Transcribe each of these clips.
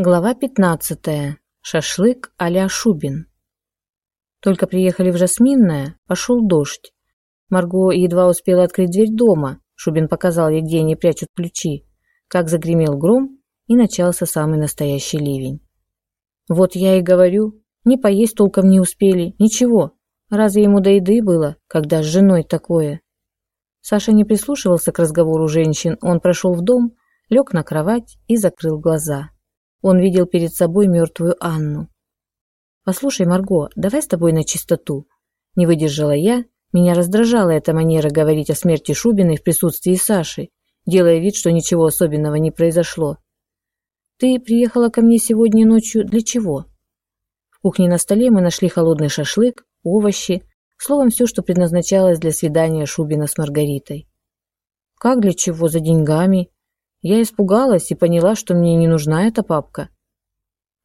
Глава 15. Шашлык а-ля Шубин. Только приехали в Жасминное, пошел дождь. Марго едва успела открыть дверь дома. Шубин показал ей, где они прячут ключи. Как загремел гром, и начался самый настоящий ливень. Вот я и говорю, ни поесть толком не успели, ничего. Разве ему до еды было, когда с женой такое? Саша не прислушивался к разговору женщин. Он прошел в дом, лег на кровать и закрыл глаза. Он видел перед собой мертвую Анну. «Послушай, Марго, давай с тобой на чистоту». Не выдержала я, меня раздражала эта манера говорить о смерти Шубиной в присутствии Саши, делая вид, что ничего особенного не произошло. «Ты приехала ко мне сегодня ночью для чего?» В кухне на столе мы нашли холодный шашлык, овощи, словом, все, что предназначалось для свидания Шубина с Маргаритой. «Как для чего? За деньгами?» Я испугалась и поняла, что мне не нужна эта папка.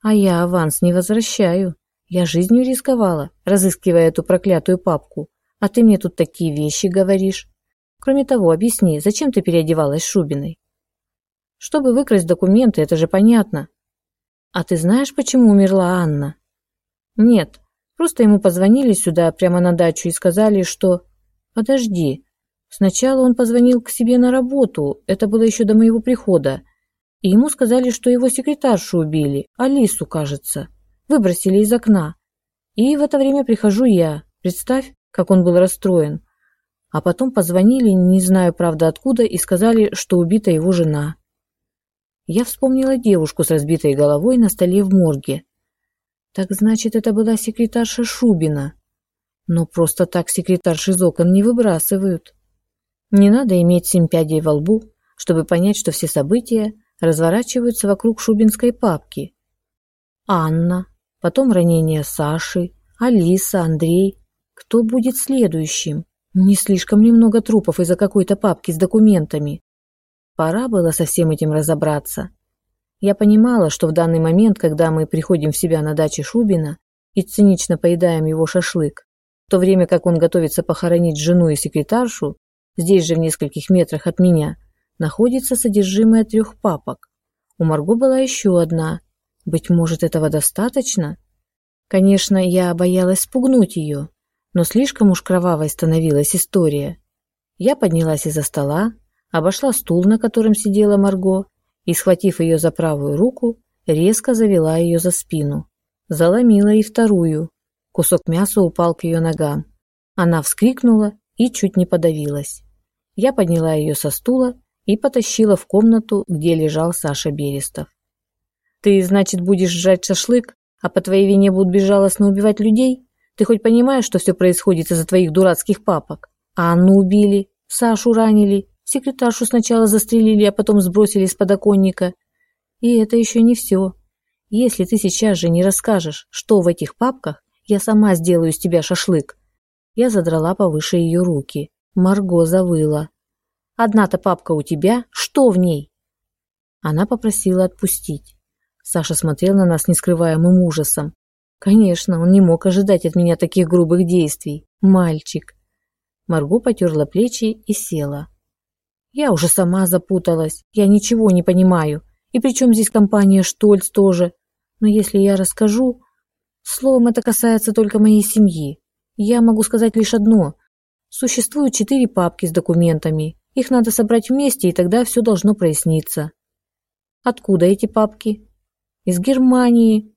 А я аванс не возвращаю. Я жизнью рисковала, разыскивая эту проклятую папку. А ты мне тут такие вещи говоришь. Кроме того, объясни, зачем ты переодевалась Шубиной? Чтобы выкрасть документы, это же понятно. А ты знаешь, почему умерла Анна? Нет, просто ему позвонили сюда прямо на дачу и сказали, что... Подожди, Сначала он позвонил к себе на работу, это было еще до моего прихода, и ему сказали, что его секретаршу убили, Алису, кажется, выбросили из окна. И в это время прихожу я, представь, как он был расстроен. А потом позвонили, не знаю, правда, откуда, и сказали, что убита его жена. Я вспомнила девушку с разбитой головой на столе в морге. Так значит, это была секретарша Шубина. Но просто так секретарш из окон не выбрасывают. Не надо иметь семь пядей во лбу, чтобы понять, что все события разворачиваются вокруг шубинской папки. Анна, потом ранение Саши, Алиса, Андрей. Кто будет следующим? Не слишком ли много трупов из-за какой-то папки с документами? Пора было со всем этим разобраться. Я понимала, что в данный момент, когда мы приходим в себя на даче Шубина и цинично поедаем его шашлык, в то время как он готовится похоронить жену и секретаршу, Здесь же, в нескольких метрах от меня, находится содержимое трех папок. У Марго была еще одна. Быть может, этого достаточно? Конечно, я боялась спугнуть ее, но слишком уж кровавой становилась история. Я поднялась из-за стола, обошла стул, на котором сидела Марго, и, схватив ее за правую руку, резко завела ее за спину. Заломила и вторую. Кусок мяса упал к ее ногам. Она вскрикнула и чуть не подавилась. Я подняла ее со стула и потащила в комнату, где лежал Саша Берестов. «Ты, значит, будешь сжать шашлык, а по твоей вине будут безжалостно убивать людей? Ты хоть понимаешь, что все происходит из-за твоих дурацких папок? Анну убили, Сашу ранили, секретаршу сначала застрелили, а потом сбросили с подоконника. И это еще не все. Если ты сейчас же не расскажешь, что в этих папках, я сама сделаю из тебя шашлык. Я задрала повыше ее руки. Марго завыла. «Одна-то папка у тебя, что в ней?» Она попросила отпустить. Саша смотрел на нас нескрываемым ужасом. Конечно, он не мог ожидать от меня таких грубых действий. Мальчик. Марго потерла плечи и села. Я уже сама запуталась. Я ничего не понимаю. И при чем здесь компания Штольц тоже? Но если я расскажу... Словом, это касается только моей семьи. Я могу сказать лишь одно. Существуют четыре папки с документами. Их надо собрать вместе, и тогда все должно проясниться. Откуда эти папки? Из Германии.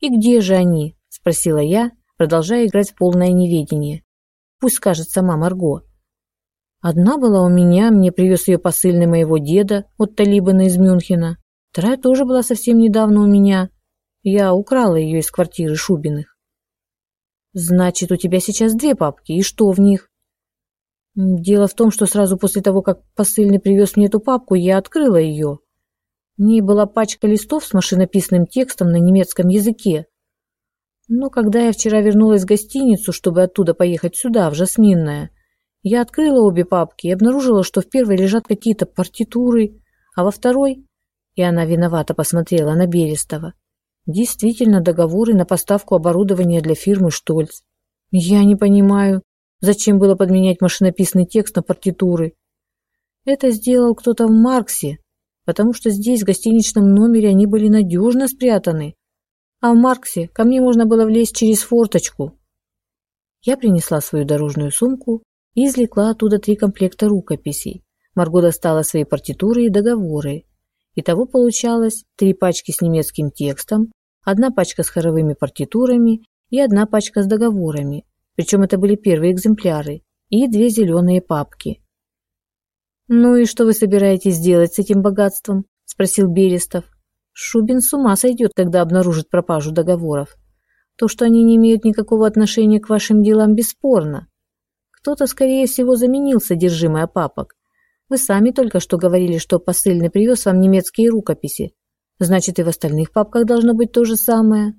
И где же они? Спросила я, продолжая играть в полное неведение. Пусть скажет сама Марго. Одна была у меня, мне привез ее посыльный моего деда от Талибана из Мюнхена. Вторая тоже была совсем недавно у меня. Я украла ее из квартиры Шубиных. Значит, у тебя сейчас две папки, и что в них? Дело в том, что сразу после того, как посыльный привез мне эту папку, я открыла ее. В ней была пачка листов с машинописным текстом на немецком языке. Но когда я вчера вернулась в гостиницу, чтобы оттуда поехать сюда, в Жасминное, я открыла обе папки и обнаружила, что в первой лежат какие-то партитуры, а во второй... И она виновато посмотрела на Берестова. Действительно договоры на поставку оборудования для фирмы Штольц. Я не понимаю, зачем было подменять машинописный текст на партитуры. Это сделал кто-то в Марксе. потому что здесь, в гостиничном номере, они были надежно спрятаны. А в Марксе ко мне можно было влезть через форточку. Я принесла свою дорожную сумку и извлекла оттуда три комплекта рукописей. Марго достала свои партитуры и договоры. Итого получалось три пачки с немецким текстом, одна пачка с хоровыми партитурами и одна пачка с договорами. Причем это были первые экземпляры. И две зеленые папки. «Ну и что вы собираетесь делать с этим богатством?» – спросил Берестов. «Шубин с ума сойдет, когда обнаружит пропажу договоров. То, что они не имеют никакого отношения к вашим делам, бесспорно. Кто-то, скорее всего, заменил содержимое папок. Вы сами только что говорили, что посыльный привез вам немецкие рукописи. Значит, и в остальных папках должно быть то же самое».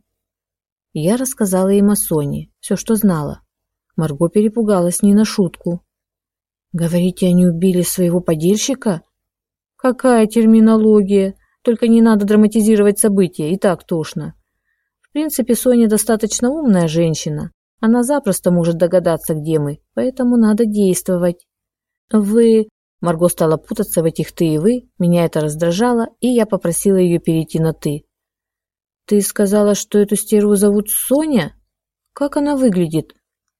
Я рассказала им о Соне, все, что знала. Марго перепугалась не на шутку. Говорите, они убили своего подельщика? Какая терминология? Только не надо драматизировать события, и так тошно. В принципе, Соня достаточно умная женщина. Она запросто может догадаться, где мы, поэтому надо действовать. Вы... Марго стала путаться в этих «ты» и «вы», меня это раздражало, и я попросила ее перейти на «ты». «Ты сказала, что эту стерву зовут Соня? Как она выглядит?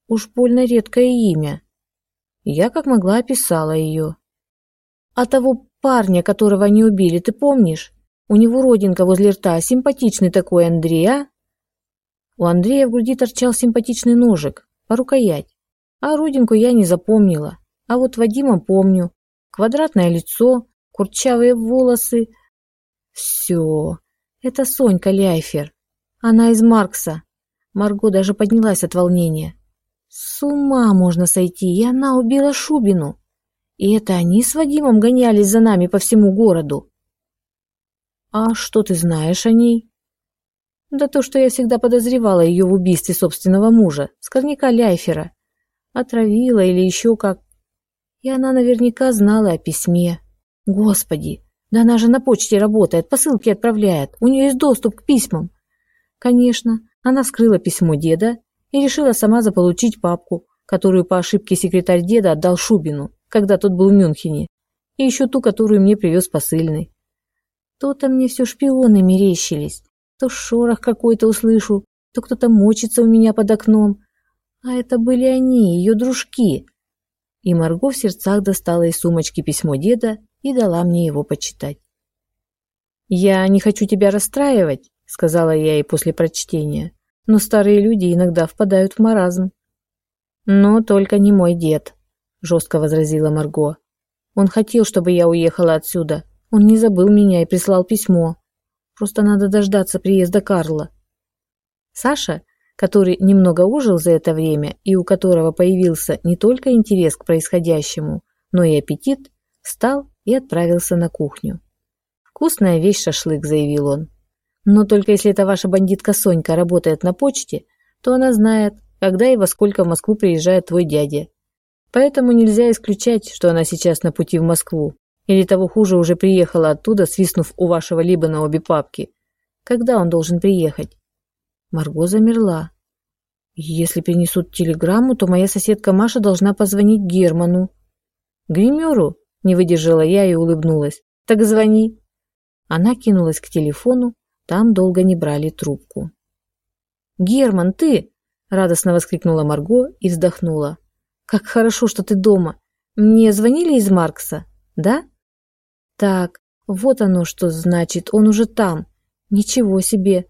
Уж больно редкое имя». Я как могла описала ее. А того парня, которого они убили, ты помнишь? У него родинка возле рта, симпатичный такой Андрей, а? У Андрея в груди торчал симпатичный ножик, по рукоять. А родинку я не запомнила. А вот Вадима помню. Квадратное лицо, курчавые волосы. Все. Это Сонька Ляйфер. Она из Маркса. Марго даже поднялась от волнения. С ума можно сойти, и она убила Шубину. И это они с Вадимом гонялись за нами по всему городу. А что ты знаешь о ней? Да то, что я всегда подозревала ее в убийстве собственного мужа, скорняка Ляйфера. Отравила или еще как. И она наверняка знала о письме. Господи, да она же на почте работает, посылки отправляет, у нее есть доступ к письмам. Конечно, она вскрыла письмо деда и решила сама заполучить папку, которую по ошибке секретарь деда отдал Шубину, когда тот был в Мюнхене, и еще ту, которую мне привез посыльный. То-то мне все шпионы мерещились, то шорох какой-то услышу, то кто-то мочится у меня под окном. А это были они, ее дружки. И Марго в сердцах достала из сумочки письмо деда и дала мне его почитать. «Я не хочу тебя расстраивать», — сказала я ей после прочтения но старые люди иногда впадают в маразм. «Но только не мой дед», – жестко возразила Марго. «Он хотел, чтобы я уехала отсюда. Он не забыл меня и прислал письмо. Просто надо дождаться приезда Карла». Саша, который немного ужил за это время и у которого появился не только интерес к происходящему, но и аппетит, встал и отправился на кухню. «Вкусная вещь шашлык», – заявил он. Но только если эта ваша бандитка Сонька работает на почте, то она знает, когда и во сколько в Москву приезжает твой дядя. Поэтому нельзя исключать, что она сейчас на пути в Москву. Или того хуже, уже приехала оттуда, свистнув у вашего либо на обе папки. Когда он должен приехать? Марго замерла. Если принесут телеграмму, то моя соседка Маша должна позвонить Герману. Гримеру? Не выдержала я и улыбнулась. Так звони. Она кинулась к телефону, там долго не брали трубку. «Герман, ты!» – радостно воскликнула Марго и вздохнула. «Как хорошо, что ты дома. Мне звонили из Маркса, да?» «Так, вот оно что значит, он уже там. Ничего себе.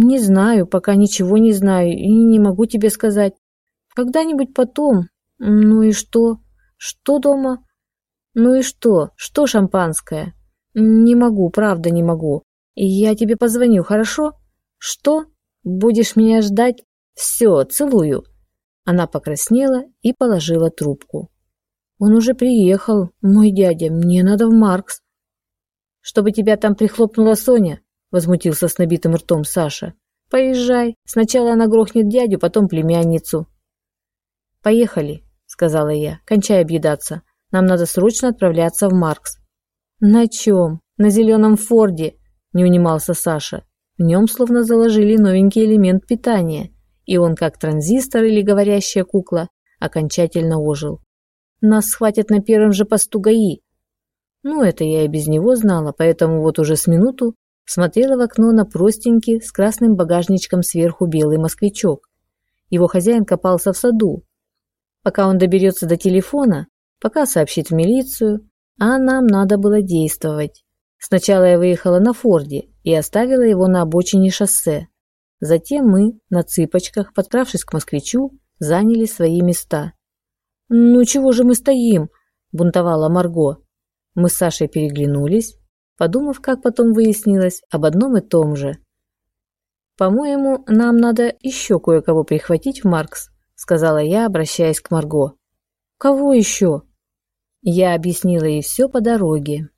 Не знаю, пока ничего не знаю и не могу тебе сказать. Когда-нибудь потом. Ну и что? Что дома? Ну и что? Что шампанское? Не могу, правда не могу. Я тебе позвоню, хорошо? Что? Будешь меня ждать? Все, целую. Она покраснела и положила трубку. Он уже приехал, мой дядя, мне надо в Маркс. Чтобы тебя там прихлопнула Соня, возмутился с набитым ртом Саша. Поезжай, сначала она грохнет дядю, потом племянницу. Поехали, сказала я, кончай объедаться. Нам надо срочно отправляться в Маркс. На чем? На зеленом Форде не унимался Саша. В нем словно заложили новенький элемент питания, и он, как транзистор или говорящая кукла, окончательно ожил. Нас схватят на первом же посту ГАИ. Ну, это я и без него знала, поэтому вот уже с минуту смотрела в окно на простенький с красным багажничком сверху белый москвичок. Его хозяин копался в саду. Пока он доберется до телефона, пока сообщит в милицию, а нам надо было действовать. Сначала я выехала на Форде и оставила его на обочине шоссе. Затем мы, на цыпочках, подкравшись к москвичу, заняли свои места. «Ну чего же мы стоим?» – бунтовала Марго. Мы с Сашей переглянулись, подумав, как потом выяснилось, об одном и том же. «По-моему, нам надо еще кое-кого прихватить в Маркс», – сказала я, обращаясь к Марго. «Кого еще?» Я объяснила ей все по дороге.